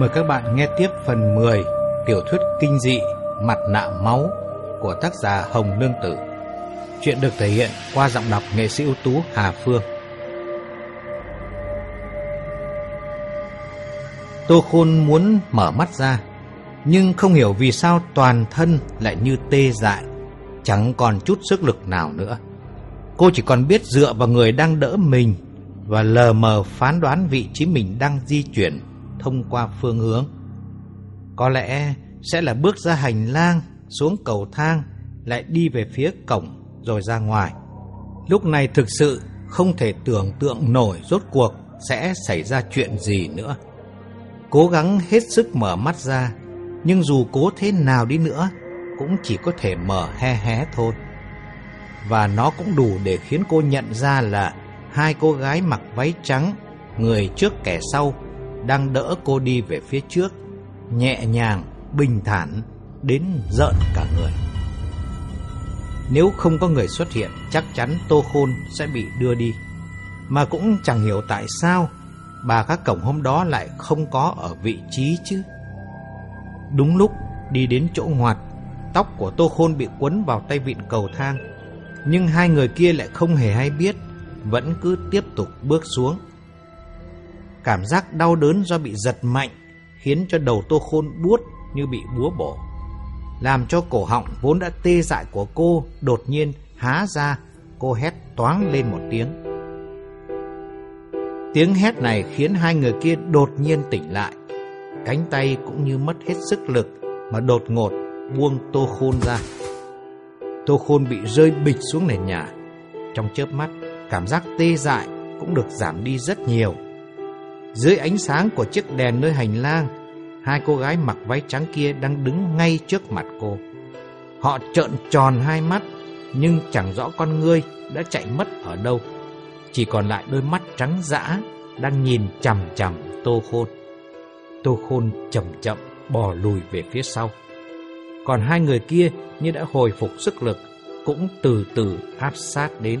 Mời các bạn nghe tiếp phần 10 tiểu thuyết kinh dị Mặt nạ máu của tác giả Hồng Nương Tử. Chuyện được thể hiện qua giọng đọc nghệ sĩ ưu tú Hà Phương. Tô Khôn muốn mở mắt ra, nhưng không hiểu vì sao toàn thân lại như tê dại, chẳng còn chút sức lực nào nữa. Cô chỉ còn biết dựa vào người đang đỡ mình và lờ mờ phán đoán vị trí mình đang di chuyển thông qua phương hướng. Có lẽ sẽ là bước ra hành lang, xuống cầu thang, lại đi về phía cổng rồi ra ngoài. Lúc này thực sự không thể tưởng tượng nổi rốt cuộc sẽ xảy ra chuyện gì nữa. Cố gắng hết sức mở mắt ra, nhưng dù cố thế nào đi nữa, cũng chỉ có thể mở hé hé thôi. Và nó cũng đủ để khiến cô nhận ra là hai cô gái mặc váy trắng, người trước kẻ sau, đang đỡ cô đi về phía trước, nhẹ nhàng, bình thản, đến giận cả người. Nếu không có người xuất hiện, chắc chắn Tô Khôn sẽ bị đưa đi. Mà cũng chẳng hiểu tại sao bà các cổng hôm đó lại không có ở vị trí chứ. Đúng lúc đi đến chỗ ngoặt, tóc của Tô Khôn bị quấn vào tay vịn cầu thang. Nhưng hai người kia lại không hề hay biết, vẫn cứ tiếp tục bước xuống. Cảm giác đau đớn do bị giật mạnh khiến cho đầu Tô Khôn buốt như bị búa bổ. Làm cho cổ họng vốn đã tê dại của cô đột nhiên há ra, cô hét toáng lên một tiếng. Tiếng hét này khiến hai người kia đột nhiên tỉnh lại. Cánh tay cũng như mất hết sức lực mà đột ngột buông Tô Khôn ra. Tô Khôn bị rơi bịch xuống nền nhà. Trong chớp mắt, cảm giác tê dại cũng được giảm đi rất nhiều. Dưới ánh sáng của chiếc đèn nơi hành lang, hai cô gái mặc váy trắng kia đang đứng ngay trước mặt cô. Họ trợn tròn hai mắt, nhưng chẳng rõ con ngươi đã chạy mất ở đâu. Chỉ còn lại đôi mắt trắng dã đang nhìn chằm chằm Tô Khôn. Tô Khôn chậm chậm bò lùi về phía sau. Còn hai người kia như đã hồi phục sức lực, cũng từ từ áp sát đến.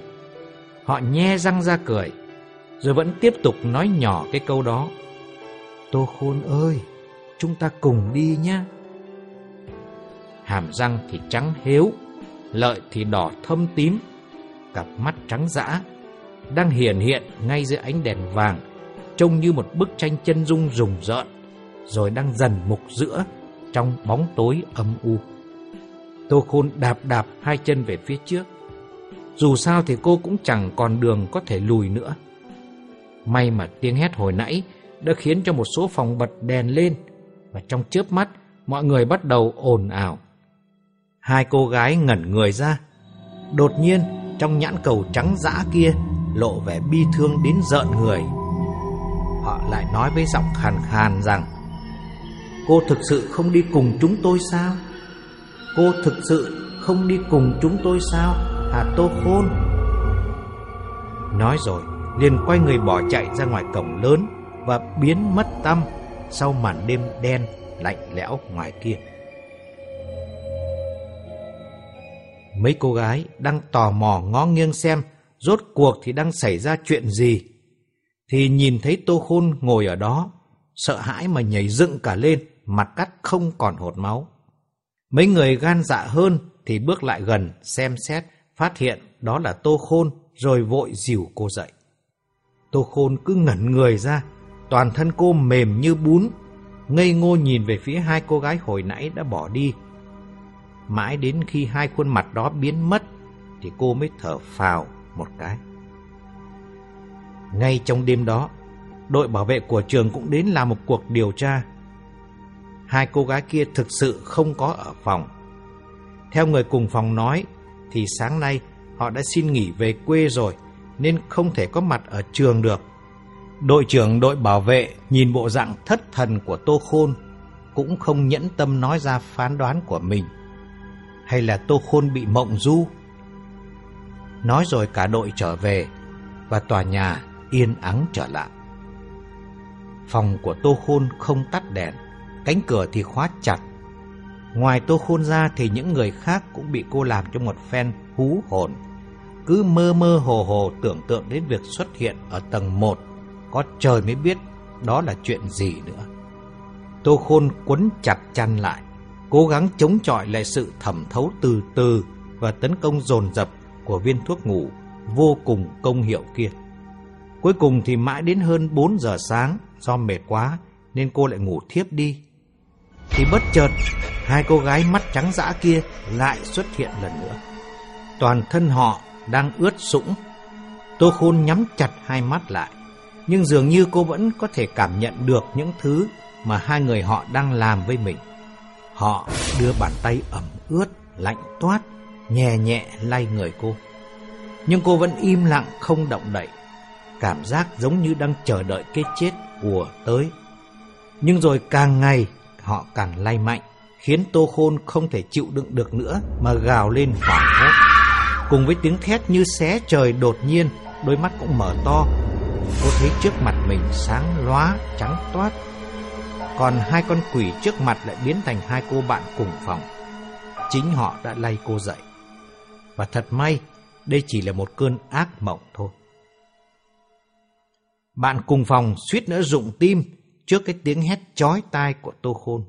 Họ nhe răng ra cười, rồi vẫn tiếp tục nói nhỏ cái câu đó. Tô Khôn ơi, chúng ta cùng đi nhé. Hàm răng thì trắng héo, lợi thì đỏ thâm tím, cặp mắt trắng dã, đang hiển hiện ngay dưới ánh đèn vàng, trông như một bức tranh chân dung rùng rợn, rồi đang dần mục giữa trong bóng tối âm u. Tô Khôn đạp đạp hai chân về phía trước. Dù sao thì cô cũng chẳng còn đường có thể lùi nữa. May mà tiếng hét hồi nãy đã khiến cho một số phòng bật đèn lên và trong chớp mắt, mọi người bắt đầu ồn ào. Hai cô gái ngẩn người ra. Đột nhiên, trong nhãn cầu trắng dã kia lộ vẻ bi thương đến giận người. Họ lại nói với giọng khàn khàn rằng, Cô thực sự không đi cùng chúng tôi sao? Cô thực sự không đi cùng chúng tôi sao? Hà Tô Khôn Nói rồi liền quay người bỏ chạy ra ngoài cổng lớn và biến mất tâm sau màn đêm đen lạnh lẽo ngoài kia. Mấy cô gái đang tò mò ngó nghiêng xem rốt cuộc thì đang xảy ra chuyện gì. Thì nhìn thấy Tô Khôn ngồi ở đó, sợ hãi mà nhảy dựng cả lên, mặt cắt không còn hột máu. Mấy người gan dạ hơn thì bước lại gần xem xét, phát hiện đó là Tô Khôn rồi vội dìu cô dậy. Tô Khôn cứ ngẩn người ra, toàn thân cô mềm như bún, ngây ngô nhìn về phía hai cô gái hồi nãy đã bỏ đi. Mãi đến khi hai khuôn mặt đó biến mất, thì cô mới thở phào một cái. Ngay trong đêm đó, đội bảo vệ của trường cũng đến làm một cuộc điều tra. Hai cô gái kia thực sự không có ở phòng. Theo người cùng phòng nói, thì sáng nay họ đã xin nghỉ về quê rồi, nên không thể có mặt ở trường được. Đội trưởng đội bảo vệ nhìn bộ dạng thất thần của Tô Khôn, cũng không nhẫn tâm nói ra phán đoán của mình. Hay là Tô Khôn bị mộng du? Nói rồi cả đội trở về, và tòa nhà yên ắng trở lại. Phòng của Tô Khôn không tắt đèn, cánh cửa thì khóa chặt. Ngoài Tô Khôn ra thì những người khác cũng bị cô làm cho một phen hú hồn cứ mơ mơ hồ hồ tưởng tượng đến việc xuất hiện ở tầng 1, có trời mới biết đó là chuyện gì nữa. Tô Khôn quấn chặt chăn lại, cố gắng chống chọi lại sự thẩm thấu từ từ và tấn công dồn dập của viên thuốc ngủ vô cùng công hiệu kia. Cuối cùng thì mãi đến hơn 4 giờ sáng do mệt quá nên cô lại ngủ thiếp đi. Thì bất chợt, hai cô gái mắt trắng dã kia lại xuất hiện lần nữa. Toàn thân họ đang ướt sũng. Tô Khôn nhắm chặt hai mắt lại, nhưng dường như cô vẫn có thể cảm nhận được những thứ mà hai người họ đang làm với mình. Họ đưa bàn tay ẩm ướt, lạnh toát, nhẹ nhẹ lay người cô. Nhưng cô vẫn im lặng không động đậy, cảm giác giống như đang chờ đợi cái chết của tới. Nhưng rồi càng ngày họ càng lay mạnh, khiến Tô Khôn không thể chịu đựng được nữa mà gào lên hoảng hốt. Cùng với tiếng thét như xé trời đột nhiên, đôi mắt cũng mở to. Cô thấy trước mặt mình sáng lóa, trắng toát. Còn hai con quỷ trước mặt lại biến thành hai cô bạn cùng phòng. Chính họ đã lay cô dậy. Và thật may, đây chỉ là một cơn ác mộng thôi. Bạn cùng phòng suýt nữa rụng tim trước cái tiếng hét chói tai của Tô Khôn.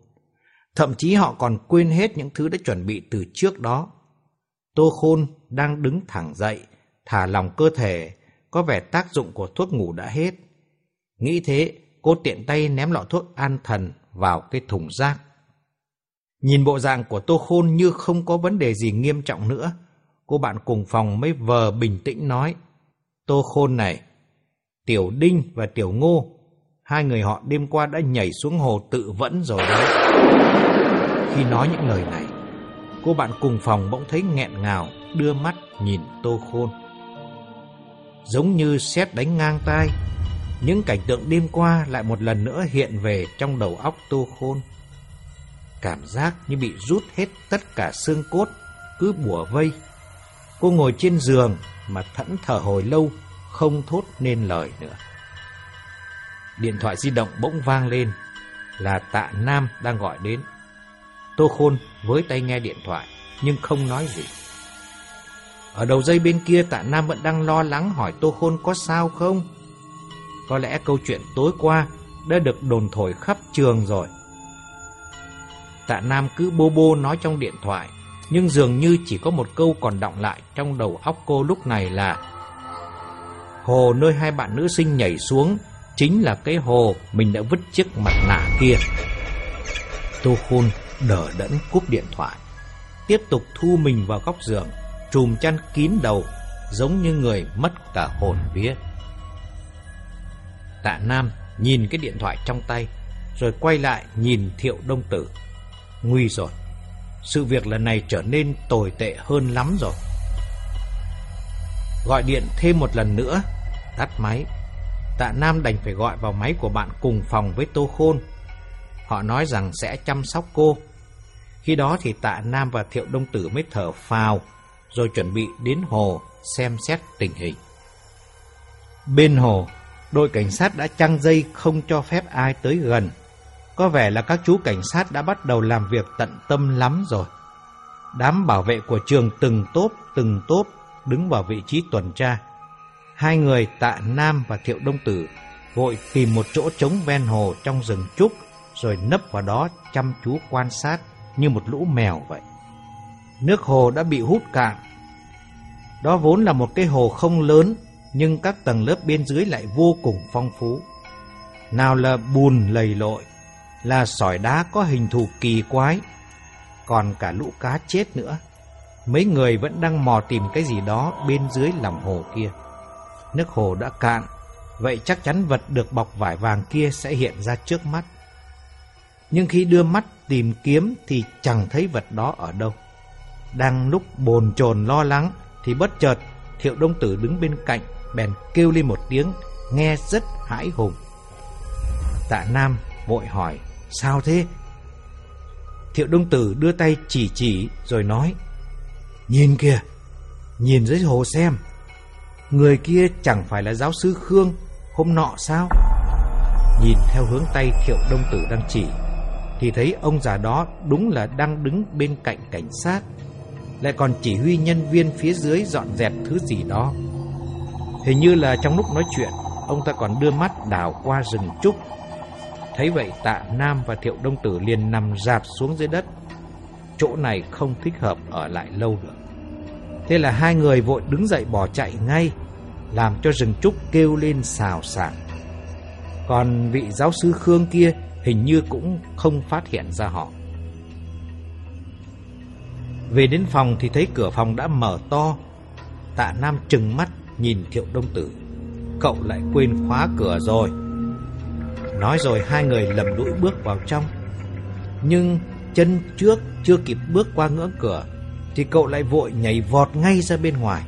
Thậm chí họ còn quên hết những thứ đã chuẩn bị từ trước đó. Tô Khôn đang đứng thẳng dậy, thả lòng cơ thể, có vẻ tác dụng của thuốc ngủ đã hết. Nghĩ thế, cô tiện tay ném lọ thuốc an thần vào cái thùng rác. Nhìn bộ dạng của Tô Khôn như không có vấn đề gì nghiêm trọng nữa, cô bạn cùng phòng mới vờ bình tĩnh nói. Tô Khôn này, Tiểu Đinh và Tiểu Ngô, hai người họ đêm qua đã nhảy xuống hồ tự vẫn rồi đấy. Khi nói những lời này, cô bạn cùng phòng bỗng thấy nghẹn ngào, đưa mắt nhìn Tô Khôn. Giống như xét đánh ngang tai, những cảnh tượng đêm qua lại một lần nữa hiện về trong đầu óc Tô Khôn. Cảm giác như bị rút hết tất cả xương cốt, cứ bủa vây. Cô ngồi trên giường mà thẫn thở hồi lâu, không thốt nên lời nữa. Điện thoại di động bỗng vang lên, là tạ Nam đang gọi đến. Tô Khôn với tay nghe điện thoại, nhưng không nói gì. Ở đầu dây bên kia tạ Nam vẫn đang lo lắng hỏi Tô Khôn có sao không? Có lẽ câu chuyện tối qua đã được đồn thổi khắp trường rồi. Tạ Nam cứ bô bô nói trong điện thoại, nhưng dường như chỉ có một câu còn đọng lại trong đầu óc cô lúc này là Hồ nơi hai bạn nữ sinh nhảy xuống chính là cái hồ mình đã vứt chiếc mặt nạ kia. Tô Khôn đỡ đẫn cúp điện thoại, tiếp tục thu mình vào góc giường, trùm chăn kín đầu, giống như người mất cả hồn vía. Tạ Nam nhìn cái điện thoại trong tay, rồi quay lại nhìn Thiệu Đông Tử. Nguy rồi, sự việc lần này trở nên tồi tệ hơn lắm rồi. Gọi điện thêm một lần nữa, tắt máy. Tạ Nam đành phải gọi vào máy của bạn cùng phòng với Tô Khôn. Họ nói rằng sẽ chăm sóc cô. Khi đó thì Tạ Nam và Thiệu Đông Tử mới thở phào, rồi chuẩn bị đến hồ xem xét tình hình. Bên hồ, đội cảnh sát đã trăng dây không cho phép ai tới gần. Có vẻ là các chú cảnh sát đã bắt đầu làm việc tận tâm lắm rồi. Đám bảo vệ của trường từng tốp, từng tốp đứng vào vị trí tuần tra. Hai người tạ Nam và Thiệu Đông Tử vội tìm một chỗ trống ven hồ trong rừng trúc rồi nấp vào đó chăm chú quan sát như một lũ mèo vậy. Nước hồ đã bị hút cạn. Đó vốn là một cái hồ không lớn nhưng các tầng lớp bên dưới lại vô cùng phong phú. Nào là bùn lầy lội, là sỏi đá có hình thù kỳ quái, còn cả lũ cá chết nữa. Mấy người vẫn đang mò tìm cái gì đó bên dưới lòng hồ kia. Nước hồ đã cạn, vậy chắc chắn vật được bọc vải vàng kia sẽ hiện ra trước mắt. Nhưng khi đưa mắt tìm kiếm thì chẳng thấy vật đó ở đâu. Đang lúc bồn chồn lo lắng thì bất chợt Thiệu Đông Tử đứng bên cạnh bèn kêu lên một tiếng nghe rất hãi hùng. Tạ Nam vội hỏi sao thế? Thiệu Đông Tử đưa tay chỉ chỉ rồi nói Nhìn kìa, nhìn dưới hồ xem Người kia chẳng phải là giáo sư Khương Hôm nọ sao Nhìn theo hướng tay Thiệu Đông Tử đang chỉ thì thấy ông già đó đúng là đang đứng bên cạnh cảnh sát Lại còn chỉ huy nhân viên phía dưới dọn dẹp thứ gì đó Hình như là trong lúc nói chuyện Ông ta còn đưa mắt đảo qua rừng trúc Thấy vậy tạ Nam và Thiệu Đông Tử liền nằm dạp xuống dưới đất. Chỗ này không thích hợp ở lại lâu được. Thế là hai người vội đứng dậy bỏ chạy ngay, làm cho rừng trúc kêu lên xào xạc. Còn vị giáo sư Khương kia hình như cũng không phát hiện ra họ. Về đến phòng thì thấy cửa phòng đã mở to. Tạ Nam trừng mắt nhìn Thiệu Đông Tử. Cậu lại quên khóa cửa rồi. Nói rồi hai người lầm lũi bước vào trong. Nhưng chân trước chưa kịp bước qua ngưỡng cửa thì cậu lại vội nhảy vọt ngay ra bên ngoài.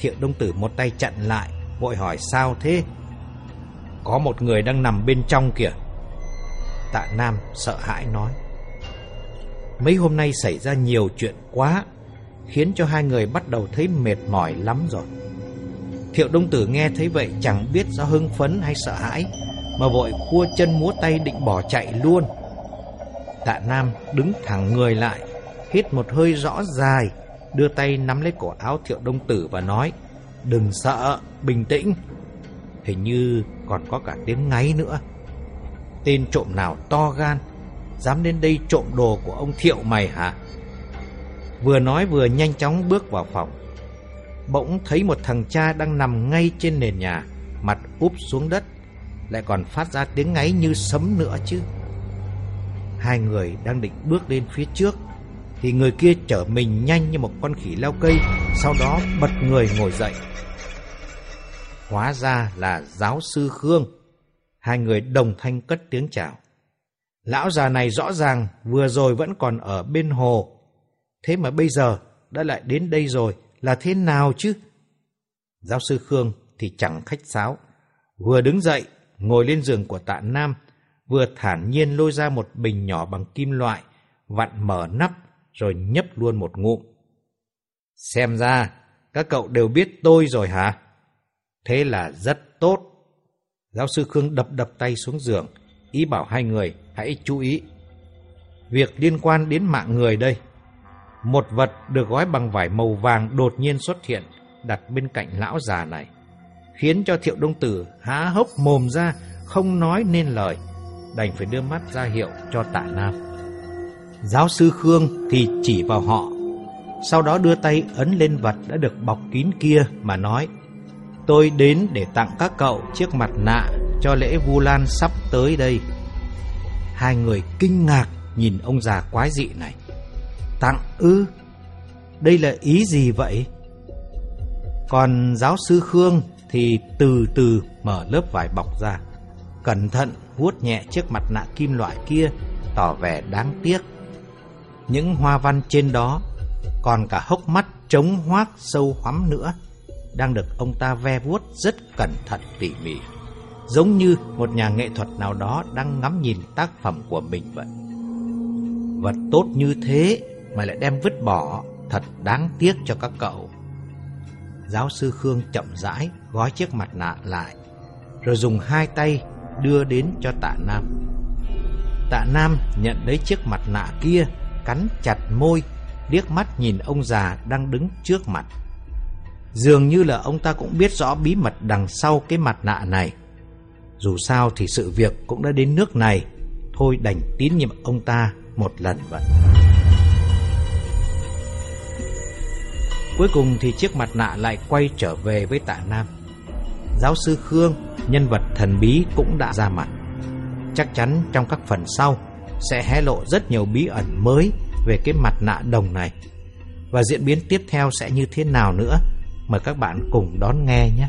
Thiệu Đông Tử một tay chặn lại, vội hỏi sao thế? Có một người đang nằm bên trong kìa. Tạ Nam sợ hãi nói. Mấy hôm nay xảy ra nhiều chuyện quá, khiến cho hai người bắt đầu thấy mệt mỏi lắm rồi. Thiệu Đông Tử nghe thấy vậy chẳng biết do hưng phấn hay sợ hãi, mà vội khua chân múa tay định bỏ chạy luôn. Tạ Nam đứng thẳng người lại, hít một hơi rõ dài, đưa tay nắm lấy cổ áo Thiệu Đông Tử và nói, đừng sợ, bình tĩnh. Hình như còn có cả tiếng ngáy nữa. Tên trộm nào to gan, dám đến đây trộm đồ của ông Thiệu mày hả? Vừa nói vừa nhanh chóng bước vào phòng. Bỗng thấy một thằng cha đang nằm ngay trên nền nhà, mặt úp xuống đất, lại còn phát ra tiếng ngáy như sấm nữa chứ. Hai người đang định bước lên phía trước, thì người kia chở mình nhanh như một con khỉ leo cây, sau đó bật người ngồi dậy. Hóa ra là giáo sư Khương. Hai người đồng thanh cất tiếng chào. Lão già này rõ ràng vừa rồi vẫn còn ở bên hồ. Thế mà bây giờ đã lại đến đây rồi là thế nào chứ? Giáo sư Khương thì chẳng khách sáo. Vừa đứng dậy, ngồi lên giường của tạ Nam, vừa thản nhiên lôi ra một bình nhỏ bằng kim loại, vặn mở nắp rồi nhấp luôn một ngụm. Xem ra, các cậu đều biết tôi rồi hả? Thế là rất tốt. Giáo sư Khương đập đập tay xuống giường, ý bảo hai người hãy chú ý. Việc liên quan đến mạng người đây. Một vật được gói bằng vải màu vàng đột nhiên xuất hiện, đặt bên cạnh lão già này. Khiến cho thiệu đông tử há hốc mồm ra, không nói nên lời. Đành phải đưa mắt ra hiệu cho tạ nam. Giáo sư Khương thì chỉ vào họ, sau đó đưa tay ấn lên vật đã được bọc kín kia mà nói Tôi đến để tặng các cậu chiếc mặt nạ cho lễ Vu Lan sắp tới đây. Hai người kinh ngạc nhìn ông già quái dị này. Tặng ư? Đây là ý gì vậy? Còn giáo sư Khương thì từ từ mở lớp vải bọc ra. Cẩn thận vuốt nhẹ chiếc mặt nạ kim loại kia, tỏ vẻ đáng tiếc. Những hoa văn trên đó còn cả hốc mắt trống hoác sâu hoắm nữa đang được ông ta ve vuốt rất cẩn thận tỉ mỉ, giống như một nhà nghệ thuật nào đó đang ngắm nhìn tác phẩm của mình vậy. Vật tốt như thế mà lại đem vứt bỏ, thật đáng tiếc cho các cậu. Giáo sư Khương chậm rãi gói chiếc mặt nạ lại, rồi dùng hai tay đưa đến cho tạ Nam. Tạ Nam nhận lấy chiếc mặt nạ kia, cắn chặt môi, liếc mắt nhìn ông già đang đứng trước mặt. Dường như là ông ta cũng biết rõ bí mật đằng sau cái mặt nạ này. Dù sao thì sự việc cũng đã đến nước này, thôi đành tín nhiệm ông ta một lần vậy. Cuối cùng thì chiếc mặt nạ lại quay trở về với tạ Nam. Giáo sư Khương, nhân vật thần bí cũng đã ra mặt. Chắc chắn trong các phần sau sẽ hé lộ rất nhiều bí ẩn mới về cái mặt nạ đồng này. Và diễn biến tiếp theo sẽ như thế nào nữa Mời các bạn cùng đón nghe nhé.